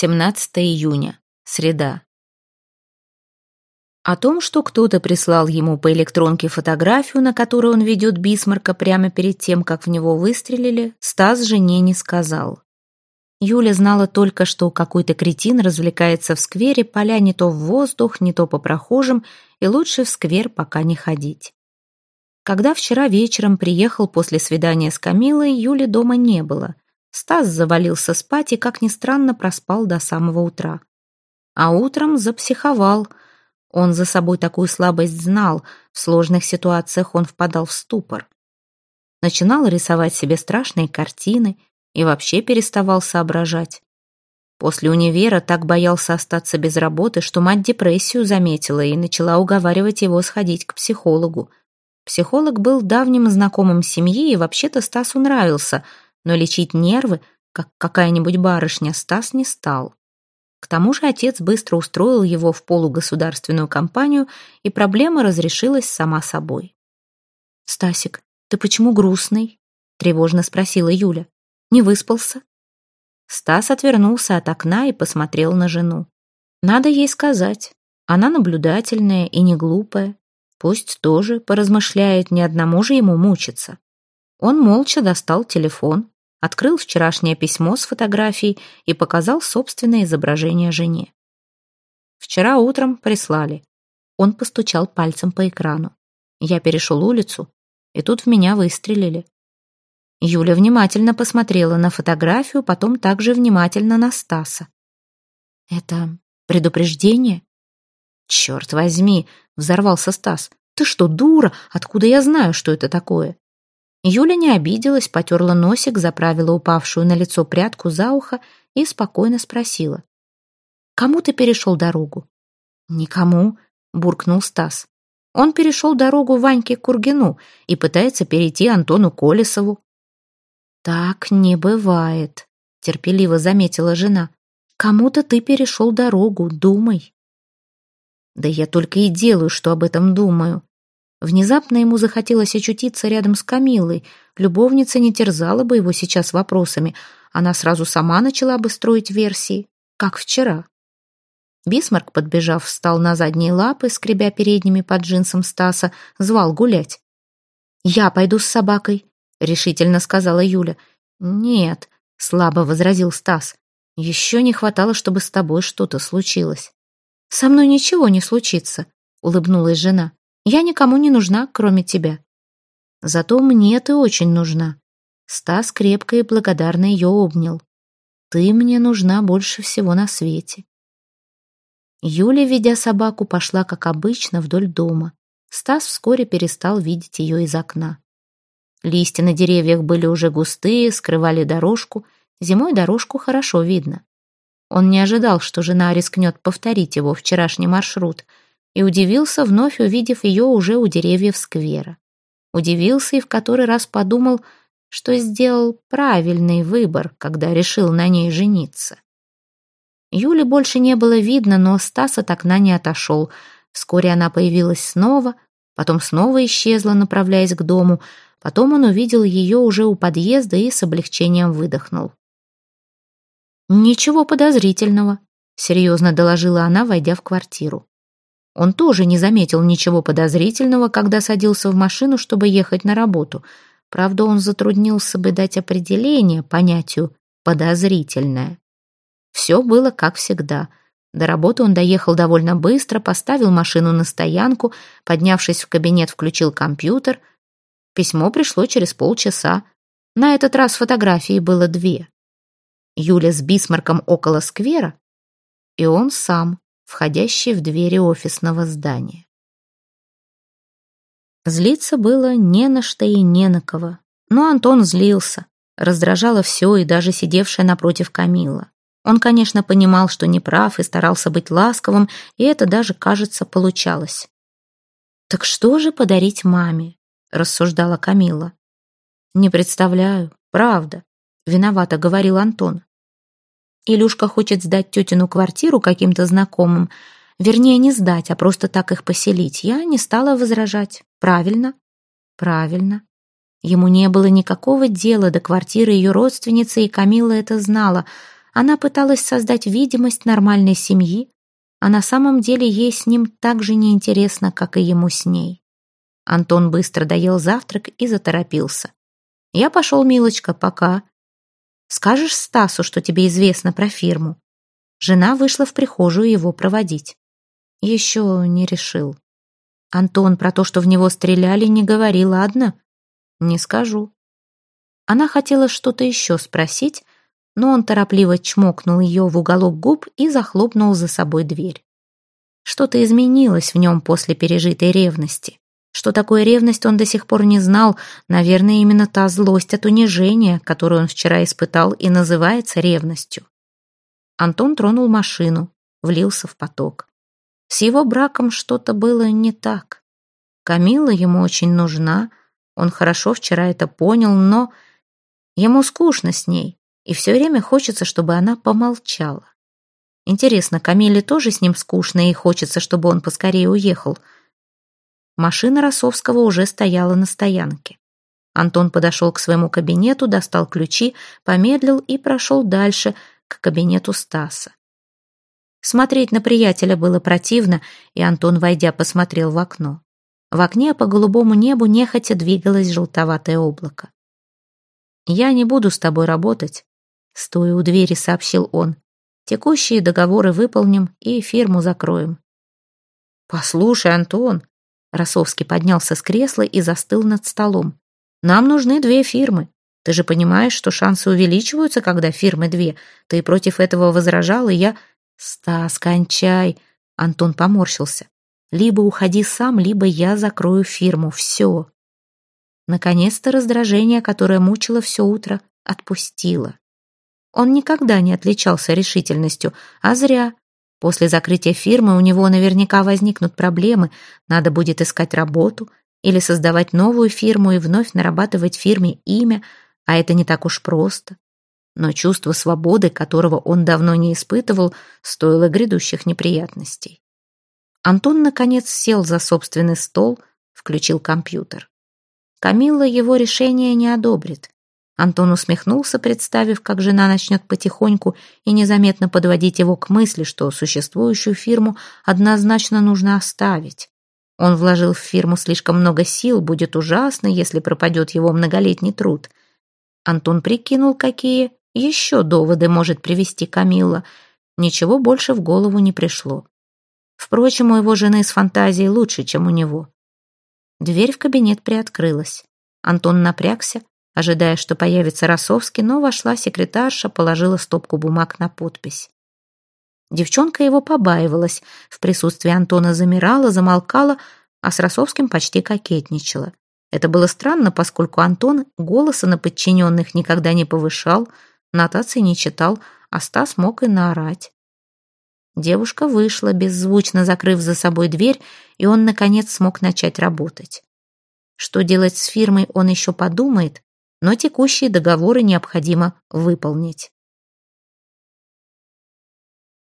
17 июня. Среда. О том, что кто-то прислал ему по электронке фотографию, на которой он ведет Бисмарка прямо перед тем, как в него выстрелили, Стас жене не сказал. Юля знала только, что какой-то кретин развлекается в сквере, поля не то в воздух, не то по прохожим, и лучше в сквер пока не ходить. Когда вчера вечером приехал после свидания с Камилой, Юли дома не было. Стас завалился спать и, как ни странно, проспал до самого утра. А утром запсиховал – он за собой такую слабость знал, в сложных ситуациях он впадал в ступор. Начинал рисовать себе страшные картины и вообще переставал соображать. После универа так боялся остаться без работы, что мать депрессию заметила и начала уговаривать его сходить к психологу. Психолог был давним знакомым семьи и вообще-то Стасу нравился, но лечить нервы, как какая-нибудь барышня, Стас не стал. К тому же отец быстро устроил его в полугосударственную компанию, и проблема разрешилась сама собой. «Стасик, ты почему грустный?» — тревожно спросила Юля. «Не выспался?» Стас отвернулся от окна и посмотрел на жену. «Надо ей сказать. Она наблюдательная и не глупая. Пусть тоже поразмышляет, ни одному же ему мучиться». Он молча достал телефон, открыл вчерашнее письмо с фотографией и показал собственное изображение жене. Вчера утром прислали. Он постучал пальцем по экрану. Я перешел улицу, и тут в меня выстрелили. Юля внимательно посмотрела на фотографию, потом также внимательно на Стаса. «Это предупреждение?» «Черт возьми!» — взорвался Стас. «Ты что, дура? Откуда я знаю, что это такое?» Юля не обиделась, потерла носик, заправила упавшую на лицо прядку за ухо и спокойно спросила. «Кому ты перешел дорогу?» «Никому», — буркнул Стас. «Он перешел дорогу Ваньке Кургину и пытается перейти Антону Колесову». «Так не бывает», — терпеливо заметила жена. «Кому-то ты перешел дорогу, думай». «Да я только и делаю, что об этом думаю», Внезапно ему захотелось очутиться рядом с Камилой. Любовница не терзала бы его сейчас вопросами. Она сразу сама начала бы строить версии, как вчера. Бисмарк, подбежав, встал на задние лапы, скребя передними под джинсом Стаса, звал гулять. «Я пойду с собакой», — решительно сказала Юля. «Нет», — слабо возразил Стас. «Еще не хватало, чтобы с тобой что-то случилось». «Со мной ничего не случится», — улыбнулась жена. Я никому не нужна, кроме тебя. Зато мне ты очень нужна. Стас крепко и благодарно ее обнял. Ты мне нужна больше всего на свете. Юля, ведя собаку, пошла, как обычно, вдоль дома. Стас вскоре перестал видеть ее из окна. Листья на деревьях были уже густые, скрывали дорожку. Зимой дорожку хорошо видно. Он не ожидал, что жена рискнет повторить его вчерашний маршрут — и удивился, вновь увидев ее уже у деревьев сквера. Удивился и в который раз подумал, что сделал правильный выбор, когда решил на ней жениться. Юли больше не было видно, но Стас от окна не отошел. Вскоре она появилась снова, потом снова исчезла, направляясь к дому. Потом он увидел ее уже у подъезда и с облегчением выдохнул. «Ничего подозрительного», — серьезно доложила она, войдя в квартиру. Он тоже не заметил ничего подозрительного, когда садился в машину, чтобы ехать на работу. Правда, он затруднился бы дать определение понятию «подозрительное». Все было как всегда. До работы он доехал довольно быстро, поставил машину на стоянку, поднявшись в кабинет, включил компьютер. Письмо пришло через полчаса. На этот раз фотографии было две. Юля с Бисмарком около сквера, и он сам входящий в двери офисного здания. Злиться было не на что и не на кого. Но Антон злился. Раздражало все и даже сидевшая напротив Камила. Он, конечно, понимал, что не прав и старался быть ласковым, и это даже, кажется, получалось. «Так что же подарить маме?» — рассуждала Камила. «Не представляю, правда», — виновато говорил Антон. Илюшка хочет сдать тетину квартиру каким-то знакомым. Вернее, не сдать, а просто так их поселить. Я не стала возражать. Правильно? Правильно. Ему не было никакого дела до квартиры ее родственницы, и Камила это знала. Она пыталась создать видимость нормальной семьи, а на самом деле ей с ним так же неинтересно, как и ему с ней. Антон быстро доел завтрак и заторопился. «Я пошел, милочка, пока. Скажешь Стасу, что тебе известно про фирму?» Жена вышла в прихожую его проводить. Еще не решил. Антон про то, что в него стреляли, не говорил, ладно? Не скажу. Она хотела что-то еще спросить, но он торопливо чмокнул ее в уголок губ и захлопнул за собой дверь. Что-то изменилось в нем после пережитой ревности. Что такое ревность, он до сих пор не знал. Наверное, именно та злость от унижения, которую он вчера испытал, и называется ревностью. Антон тронул машину, влился в поток. С его браком что-то было не так. Камила ему очень нужна, он хорошо вчера это понял, но ему скучно с ней, и все время хочется, чтобы она помолчала. Интересно, Камиле тоже с ним скучно и хочется, чтобы он поскорее уехал – Машина Росовского уже стояла на стоянке. Антон подошел к своему кабинету, достал ключи, помедлил и прошел дальше, к кабинету Стаса. Смотреть на приятеля было противно, и Антон, войдя, посмотрел в окно. В окне по голубому небу нехотя двигалось желтоватое облако. «Я не буду с тобой работать», — стоя у двери, сообщил он. «Текущие договоры выполним и фирму закроем». «Послушай, Антон», Росовский поднялся с кресла и застыл над столом. «Нам нужны две фирмы. Ты же понимаешь, что шансы увеличиваются, когда фирмы две. Ты против этого возражал, и я...» «Стас, кончай!» Антон поморщился. «Либо уходи сам, либо я закрою фирму. Все». Наконец-то раздражение, которое мучило все утро, отпустило. Он никогда не отличался решительностью, а зря. После закрытия фирмы у него наверняка возникнут проблемы, надо будет искать работу или создавать новую фирму и вновь нарабатывать фирме имя, а это не так уж просто. Но чувство свободы, которого он давно не испытывал, стоило грядущих неприятностей. Антон, наконец, сел за собственный стол, включил компьютер. Камилла его решение не одобрит. Антон усмехнулся, представив, как жена начнет потихоньку и незаметно подводить его к мысли, что существующую фирму однозначно нужно оставить. Он вложил в фирму слишком много сил, будет ужасно, если пропадет его многолетний труд. Антон прикинул, какие еще доводы может привести Камилла. Ничего больше в голову не пришло. Впрочем, у его жены с фантазией лучше, чем у него. Дверь в кабинет приоткрылась. Антон напрягся, ожидая, что появится Росовский, но вошла секретарша, положила стопку бумаг на подпись. Девчонка его побаивалась, в присутствии Антона замирала, замолкала, а с Росовским почти кокетничала. Это было странно, поскольку Антон голоса на подчиненных никогда не повышал, нотации не читал, а Стас мог и наорать. Девушка вышла, беззвучно закрыв за собой дверь, и он, наконец, смог начать работать. Что делать с фирмой, он еще подумает, но текущие договоры необходимо выполнить.